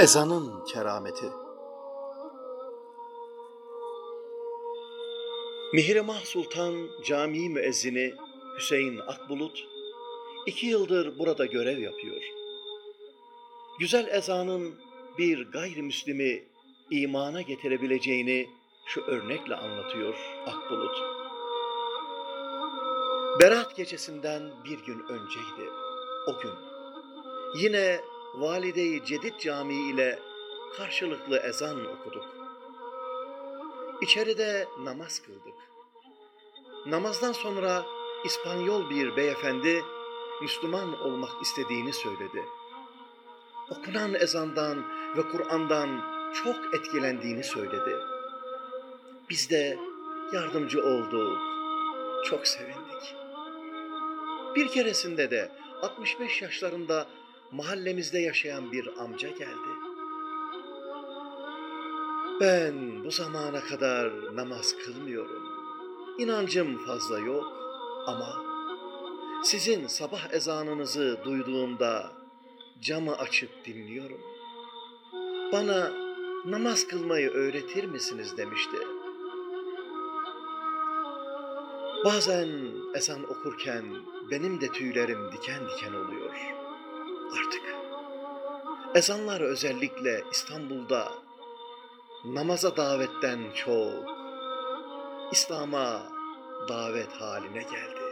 Ezanın kerameti Mihrimah Sultan Camii müezzini Hüseyin Akbulut iki yıldır burada görev yapıyor. Güzel ezanın bir gayrimüslimi imana getirebileceğini şu örnekle anlatıyor Akbulut. Berat gecesinden bir gün önceydi o gün. Yine Valide-i Cedid Camii ile karşılıklı ezan okuduk. İçeride namaz kıldık. Namazdan sonra İspanyol bir beyefendi Müslüman olmak istediğini söyledi. Okunan ezandan ve Kur'an'dan çok etkilendiğini söyledi. Biz de yardımcı olduk, çok sevindik. Bir keresinde de 65 yaşlarında mahallemizde yaşayan bir amca geldi. Ben bu zamana kadar namaz kılmıyorum. İnancım fazla yok ama sizin sabah ezanınızı duyduğumda camı açıp dinliyorum. Bana namaz kılmayı öğretir misiniz demişti. Bazen ezan okurken benim de tüylerim diken diken oluyor. Artık ezanlar özellikle İstanbul'da namaza davetten çok İslam'a davet haline geldi.